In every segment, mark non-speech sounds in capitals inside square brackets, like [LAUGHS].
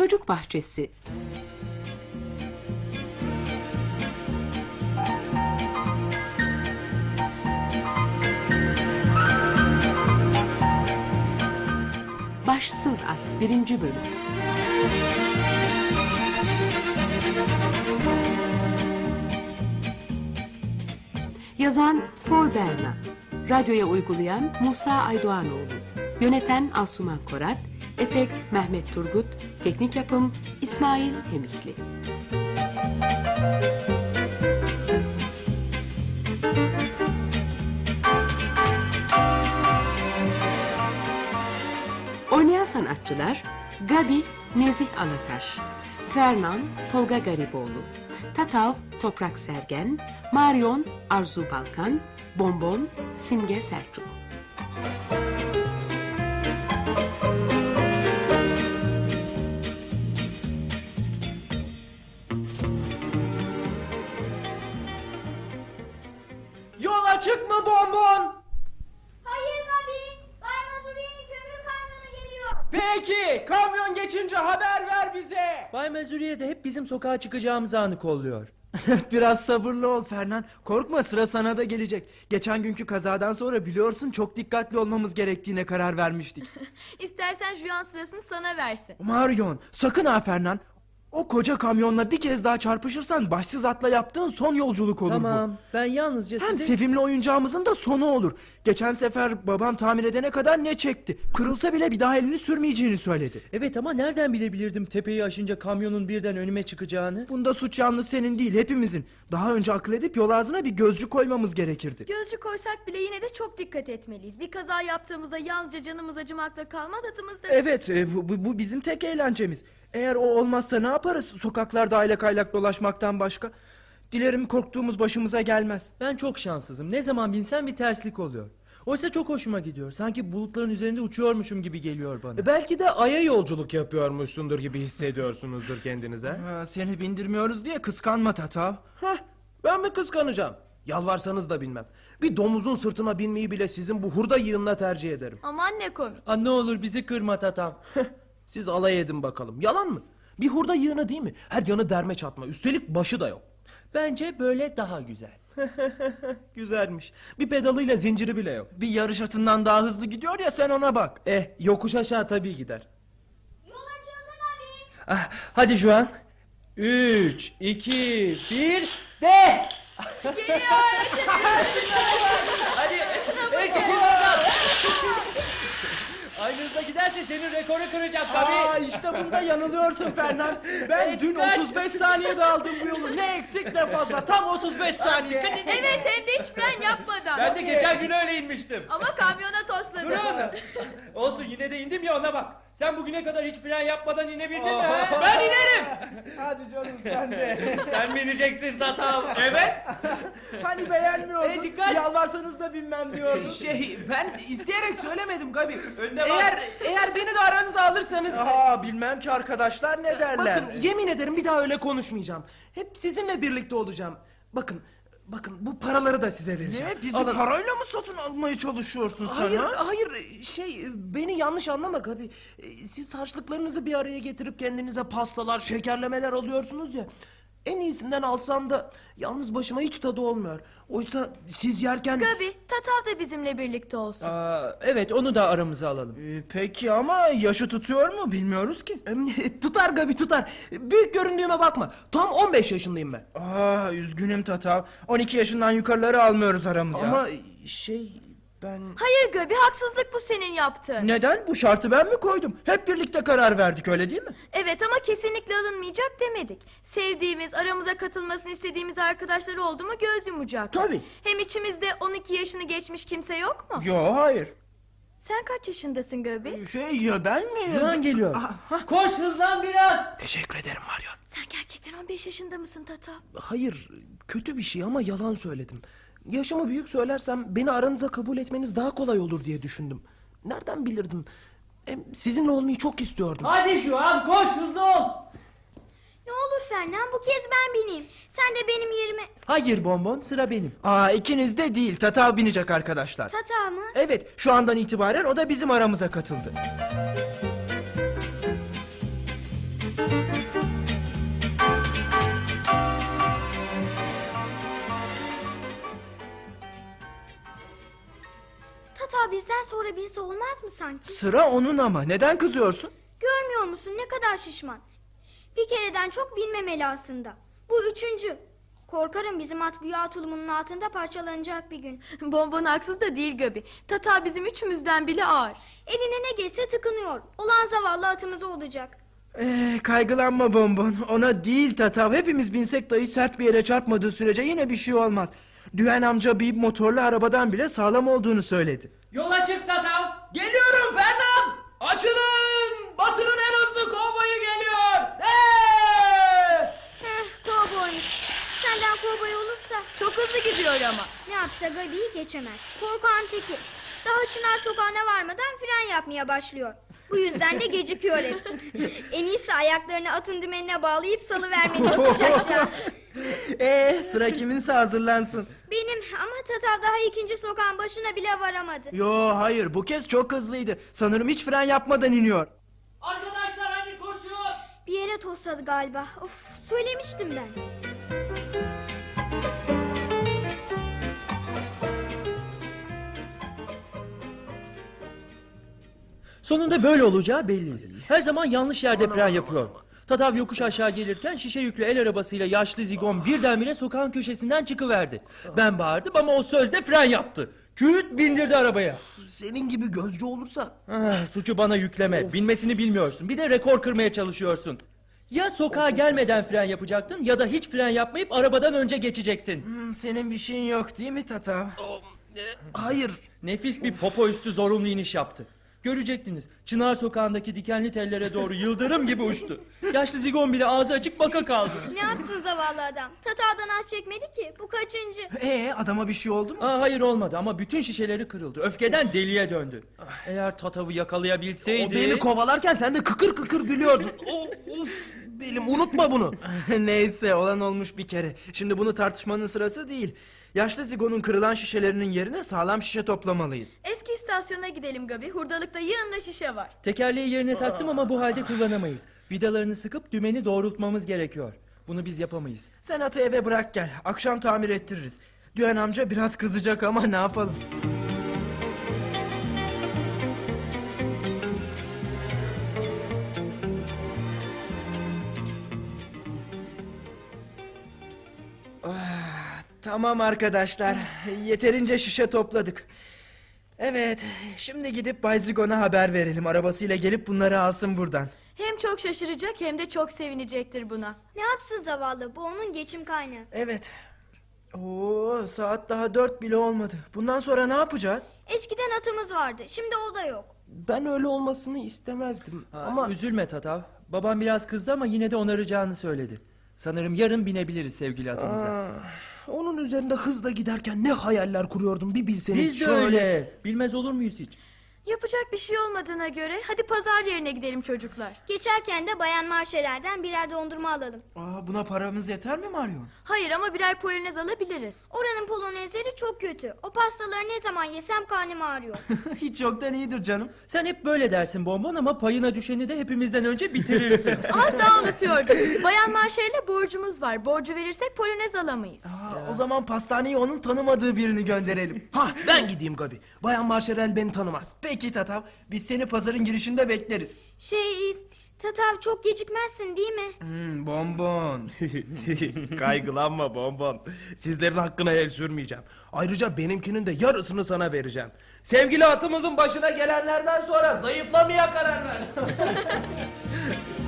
Çocuk Bahçesi Başsız At 1. Bölüm Yazan Paul Berna Radyoya uygulayan Musa Aydoğanoğlu Yöneten Asuman Korat Efekt Mehmet Turgut Teknik yapım İsmail Hemikli Oynayan sanatçılar Gabi Nezih Alataş, Fernan Tolga Gariboğlu, Tatav Toprak Sergen, Marion Arzu Balkan, Bonbon Simge Selçuk. Açık mı bonbon? Hayır Gabi. Bay Mazuri'nin kömür kamyonu geliyor. Peki kamyon geçince haber ver bize. Bay Mezuriye de hep bizim sokağa çıkacağımız anı kolluyor. [LAUGHS] Biraz sabırlı ol Fernan. Korkma sıra sana da gelecek. Geçen günkü kazadan sonra biliyorsun çok dikkatli olmamız gerektiğine karar vermiştik. [LAUGHS] İstersen Juan sırasını sana versin. Marion sakın ha Fernan. O koca kamyonla bir kez daha çarpışırsan başsız atla yaptığın son yolculuk olur Tamam ben yalnızca bu. Hem size... sevimli oyuncağımızın da sonu olur. Geçen sefer babam tamir edene kadar ne çekti. Kırılsa bile bir daha elini sürmeyeceğini söyledi. Evet ama nereden bilebilirdim tepeyi aşınca kamyonun birden önüme çıkacağını? Bunda suç yalnız senin değil hepimizin. Daha önce akıl edip yol ağzına bir gözcü koymamız gerekirdi. Gözcü koysak bile yine de çok dikkat etmeliyiz. Bir kaza yaptığımızda yalnızca canımız acımakla kalmaz atımızda... Evet e, bu, bu- bu bizim tek eğlencemiz. Eğer o olmazsa ne yaparız sokaklarda aylak aylak dolaşmaktan başka? Dilerim korktuğumuz başımıza gelmez. Ben çok şanssızım. Ne zaman binsem bir terslik oluyor. Oysa çok hoşuma gidiyor. Sanki bulutların üzerinde uçuyormuşum gibi geliyor bana. E, Belki de aya yolculuk yapıyormuşsundur gibi hissediyorsunuzdur kendinize. Ha, seni bindirmiyoruz diye kıskanma Tatav. Heh, ben mi kıskanacağım? Yalvarsanız da bilmem. Bir domuzun sırtına binmeyi bile sizin bu hurda yığınına tercih ederim. Aman ne komik. Aa, ne olur bizi kırma tatav. Siz alay edin bakalım. Yalan mı? Bir hurda yığını değil mi? Her yanı derme çatma. Üstelik başı da yok. Bence böyle daha güzel. [LAUGHS] Güzelmiş. Bir pedalıyla zinciri bile yok. Bir yarış atından daha hızlı gidiyor ya sen ona bak. Eh yokuş aşağı tabii gider. Yol açıldı Gabi. Ah, hadi Juan. Üç, iki, bir, de! [LAUGHS] Hadi, hızla giderse senin rekoru kıracak Aa tabii. işte bunda yanılıyorsun Fernan. Ben dün dikkat! 35 saniyede aldım bu yolu. Ne eksik ne fazla. Tam 35 saniye. Evet hem de hiç fren yapmadan. Ben de geçen gün öyle inmiştim. Ama kamyona tosladı. Durun. Olsun yine de indim ya ona bak. Sen bugüne kadar hiç fren yapmadan inebildin mi? ha? Ben inerim. [LAUGHS] Hadi canım sen de. [LAUGHS] Sen bineceksin tatam. Evet. [LAUGHS] Hani beğenmiyordun. Hey, dikkat! Yalvarsanız da bilmem diyordun. Şey ben isteyerek söylemedim Gabi. Önde bak. eğer eğer beni de aranıza alırsanız Aa bilmem ki arkadaşlar ne derler. bakın yemin ederim bir daha öyle konuşmayacağım. Hep sizinle birlikte olacağım. Bakın bakın bu paraları da size vereceğim. Ne bizi Alın. parayla mı satın almaya çalışıyorsun sen Hayır, ha? hayır şey beni yanlış anlama Gabi. Ee, Siz harçlıklarınızı bir araya getirip kendinize pastalar, şekerlemeler alıyorsunuz ya. En iyisinden alsam da yalnız başıma hiç tadı olmuyor. Oysa siz yerken... Gabi, Tatav da bizimle birlikte olsun. Aa, evet onu da aramıza alalım. Ee, peki ama yaşı tutuyor mu bilmiyoruz ki. [LAUGHS] Tutar Gabi tutar. Büyük göründüğüme bakma. Tam 15 yaşındayım ben. Aa üzgünüm Tatav. 12 yaşından yukarıları almıyoruz aramıza. Ama şey ben... Hayır Gabi, haksızlık bu senin yaptığın. Neden? Bu şartı ben mi koydum? Hep birlikte karar verdik öyle değil mi? Evet ama kesinlikle alınmayacak demedik. Sevdiğimiz, aramıza katılmasını istediğimiz arkadaşları oldu mu göz yumacak. Tabii. Hem içimizde 12 yaşını geçmiş kimse yok mu? Yo hayır. Sen kaç yaşındasın Gabi? Şey ya ben mi? Juan geliyor. Aha. Koş hızlan biraz. Teşekkür ederim Marion. Sen gerçekten 15 yaşında mısın Tatav? Hayır, kötü bir şey ama yalan söyledim. Yaşımı büyük söylersem beni aranıza kabul etmeniz daha kolay olur diye düşündüm. Nereden bilirdim? Hem sizinle olmayı çok istiyordum. Hadi Juan koş hızlı ol. Ne olur Fernan bu kez ben bineyim. Sen de benim yerime... Hayır bonbon sıra benim. Aa ikiniz de değil. Tatav binecek arkadaşlar. Tata mı? Evet şu andan itibaren o da bizim aramıza katıldı. Bizden sonra binse olmaz mı sanki? Sıra onun ama neden kızıyorsun? Görmüyor musun ne kadar şişman? Bir kereden çok bilmemeli aslında. Bu üçüncü. Korkarım bizim at büyü tulumunun altında parçalanacak bir gün. [LAUGHS] Bonbon haksız da değil Gabi. Tata bizim üçümüzden bile ağır. Eline ne geçse tıkınıyor. Olan zavallı atımız olacak. Ee, kaygılanma bonbon. Ona değil tatav. Hepimiz binsek dahi sert bir yere çarpmadığı sürece yine bir şey olmaz. Düven amca bir motorlu arabadan bile sağlam olduğunu söyledi. Yola çık Tatav. Geliyorum Fernand! Açılın! Batı'nın en hızlı kovboyu geliyor! Hey! Heh kovboymuş. Senden kovboy olursa Çok hızlı gidiyor ama. ne yapsa Gabi'yi geçemez. Korkan teki. Daha Çınar sokağına varmadan fren yapmaya başlıyor. Bu yüzden de gecikiyor hep. en iyisi ayaklarını atın dümenine bağlayıp salıvermeli yokuş [LAUGHS] aşağı. Ee, sıra kiminse hazırlansın. Benim ama Tatav daha ikinci sokağın başına bile varamadı. Yo hayır bu kez çok hızlıydı. Sanırım hiç fren yapmadan iniyor. Arkadaşlar hadi koşun. Bir yere tosladı galiba. Of söylemiştim ben. Sonunda böyle olacağı belliydi. Her zaman yanlış yerde fren yapıyor. Tatav yokuş aşağı gelirken şişe yüklü el arabasıyla yaşlı zigon birdenbire sokağın köşesinden çıkıverdi. Ben bağırdım ama o sözde fren yaptı. Küt bindirdi arabaya. Senin gibi gözcü olursa Ah, suçu bana yükleme. Binmesini bilmiyorsun. Bir de rekor kırmaya çalışıyorsun. Ya sokağa gelmeden fren yapacaktın ya da hiç fren yapmayıp arabadan önce geçecektin. Hmm, senin bir şeyin yok değil mi tatav? hayır Nefis bir popo üstü zorunlu iniş yaptı. Görecektiniz. Çınar sokağındaki dikenli tellere doğru yıldırım gibi uçtu. Yaşlı zigon bile ağzı açık baka kaldı. Ne yapsın zavallı adam? Tatavdan az çekmedi ki. Bu kaçıncı? Ee, adama bir şey oldu mu? Aa, hayır olmadı ama bütün şişeleri kırıldı. Öfkeden deliye döndü. Eğer Tatav'ı yakalayabilseydi... o beni kovalarken sen de kıkır kıkır gülüyordun. [LAUGHS] O, uf, benim unutma bunu. [LAUGHS] Neyse olan olmuş bir kere. Şimdi bunu tartışmanın sırası değil. Yaşlı zigonun kırılan şişelerinin yerine sağlam şişe toplamalıyız. Eski istasyona gidelim Gabi. Hurdalıkta yığınla şişe var. Tekerleği yerine taktım ama bu halde kullanamayız. Vidalarını sıkıp dümeni doğrultmamız gerekiyor. Bunu biz yapamayız. Sen atı eve bırak gel. Akşam tamir ettiririz. Düğen amca biraz kızacak ama ne yapalım? Tamam arkadaşlar. Yeterince şişe topladık. Evet, şimdi gidip Bay Zigon'a haber verelim. Arabasıyla gelip bunları alsın buradan. Hem çok şaşıracak hem de çok sevinecektir buna. Ne yapsın zavallı? Bu onun geçim kaynağı. Evet. Oo, saat daha dört bile olmadı. Bundan sonra ne yapacağız? Eskiden atımız vardı. Şimdi o da yok. Ben öyle olmasını istemezdim. Ama Ama üzülme Tatav. Babam biraz kızdı ama yine de onaracağını söyledi. Sanırım yarın binebiliriz sevgili atımıza. Ah, onun üzerinde hızla giderken ne hayaller kuruyordum bir bilseniz. Biz de şöyle. öyle. Bilmez olur muyuz hiç? Yapacak bir şey olmadığına göre hadi pazar yerine gidelim çocuklar. Geçerken de Bayan Marşerel'den birer dondurma alalım. Aa, buna paramız yeter mi Marion? Hayır ama birer polonez alabiliriz. Oranın polonezleri çok kötü. O pastaları ne zaman yesem karnım ağrıyor. [LAUGHS] Hiç yoktan iyidir canım. Sen hep böyle dersin bonbon ama payına düşeni de hepimizden önce bitirirsin. [LAUGHS] Az daha unutuyordum. Bayan Marşer'le borcumuz var. Borcu verirsek polonez alamayız. Aa, o zaman pastaneye onun tanımadığı birini gönderelim. Ha ben gideyim Gabi. Bayan Marşerel beni tanımaz. Peki Tatav, biz seni pazarın girişinde bekleriz. Şey, Tatav çok gecikmezsin değil mi? Hmm, bonbon. [LAUGHS] Kaygılanma bonbon. Sizlerin hakkına el sürmeyeceğim. Ayrıca benimkinin de yarısını sana vereceğim. Sevgili atımızın başına gelenlerden sonra zayıflamaya karar ver. [LAUGHS]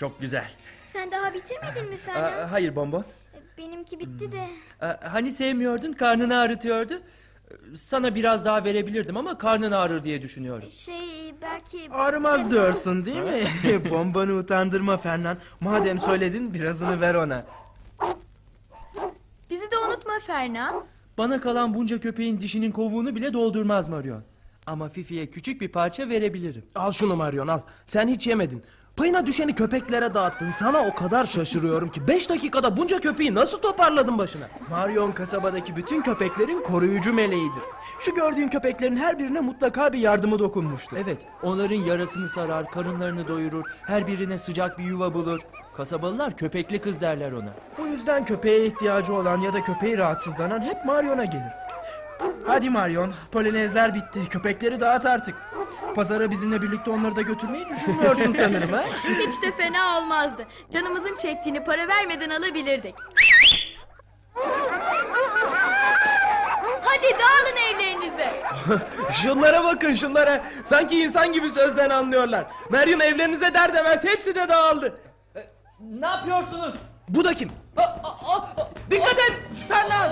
Çok güzel. Sen daha bitirmedin mi Aa, Ferhan? hayır bonbon. Benimki bitti de. Aa, hani sevmiyordun karnını ağrıtıyordu. Sana biraz daha verebilirdim ama karnın ağrır diye düşünüyorum. Şey, belki... Ağrımaz diyorsun değil mi? [LAUGHS] [LAUGHS] Bonbonu utandırma Fernan. Madem söyledin birazını ver ona. Bizi de unutma Fernan. Bana kalan bunca köpeğin dişinin kovuğunu bile doldurmaz Marion. Ama Fifi'ye küçük bir parça verebilirim. al şunu Marion al. Sen hiç yemedin. Payına düşeni köpeklere dağıttın. Sana o kadar şaşırıyorum ki. Beş dakikada bunca köpeği nasıl toparladın başına? Marion kasabadaki bütün köpeklerin koruyucu meleğidir. Şu gördüğün köpeklerin her birine mutlaka bir yardımı dokunmuştur. Evet, onların yarasını sarar, karınlarını doyurur, her birine sıcak bir yuva bulur. Kasabalılar köpekli kız derler ona. Bu yüzden köpeğe ihtiyacı olan ya da köpeği rahatsızlanan hep Marion'a gelir. Hadi Marion, polinezler bitti. Köpekleri dağıt artık. Pazara bizimle birlikte onları da götürmeyi düşünmüyorsun sanırım ha? [LAUGHS] Hiç de fena olmazdı. Canımızın çektiğini para vermeden alabilirdik. Hadi dağılın evlerinize. [LAUGHS] Şunlara bakın şunlara. Sanki insan gibi sözden anlıyorlar. Meryem evlerinize der demez hepsi de dağıldı. Ne yapıyorsunuz? Bu da kim? Dikkat et! Fernan!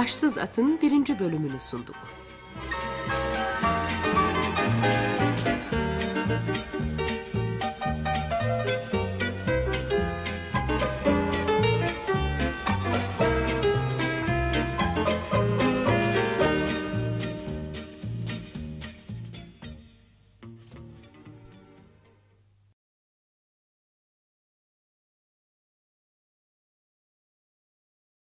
Başsız At'ın birinci bölümünü sunduk.